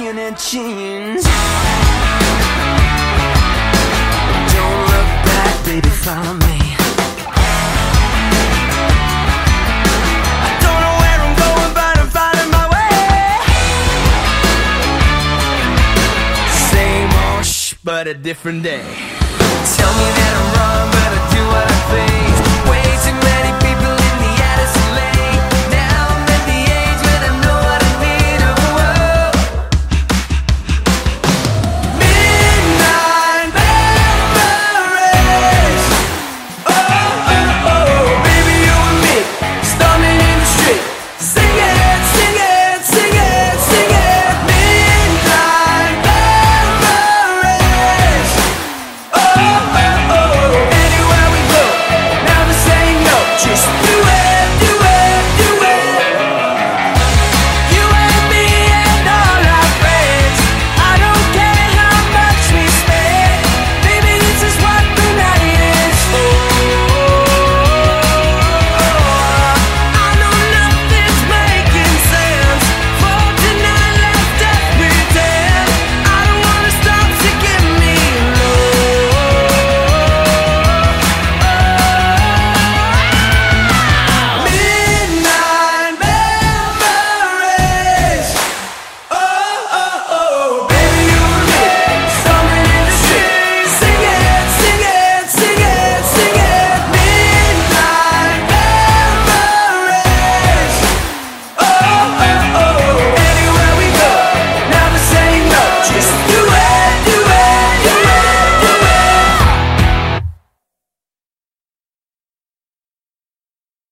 skin and jeans. Don't look back, baby, follow me. But a different day. Tell me that I'm wrong, but I do what I.